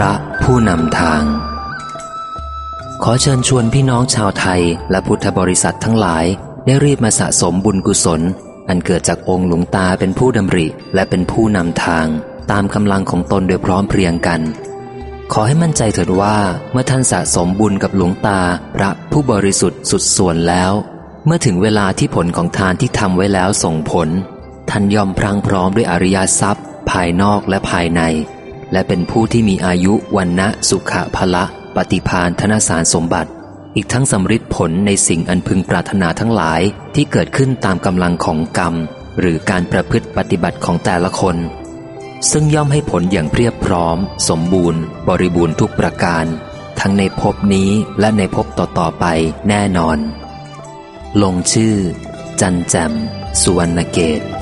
พระผู้นำทาง ขอเชิญชวนพี่น้องชาวไทยและพุทธบริษัททั้งหลายได้รีบมาสะสมบุญกุศล อันเกิดจากองค์หลวงตาเป็นผู้ดำริและเป็นผู้นำทาง ตามกำลังของตนโดยพร้อมเพรียงกัน ขอให้มั่นใจเถิดว่าเมื่อท่านสะสมบุญกับหลวงตาพระผู้บริสุทธิ์สุดส่วนแล้ว เมื่อถึงเวลาที่ผลของทานที่ทำไว้แล้วส่งผล ท่านยอมพรังพร้อมด้วยอริยทรัพย์ ภายนอกและภายใน และเป็นผู้ที่มีอายุวันนะสุขะพละ ปฏิพานธนสารสมบัติ อีกทั้งสำริดผลในสิ่งอันพึงปรารถนาทั้งหลายที่เกิดขึ้นตามกำลังของกรรม หรือการประพฤติปฏิบัติของแต่ละคน ซึ่งย่อมให้ผลอย่างเพียบพร้อม สมบูรณ์ บริบูรณ์ทุกประการ ทั้งในภพนี้และในภพต่อๆไปแน่นอน ลงชื่อ จันแจมสุวรรณเกต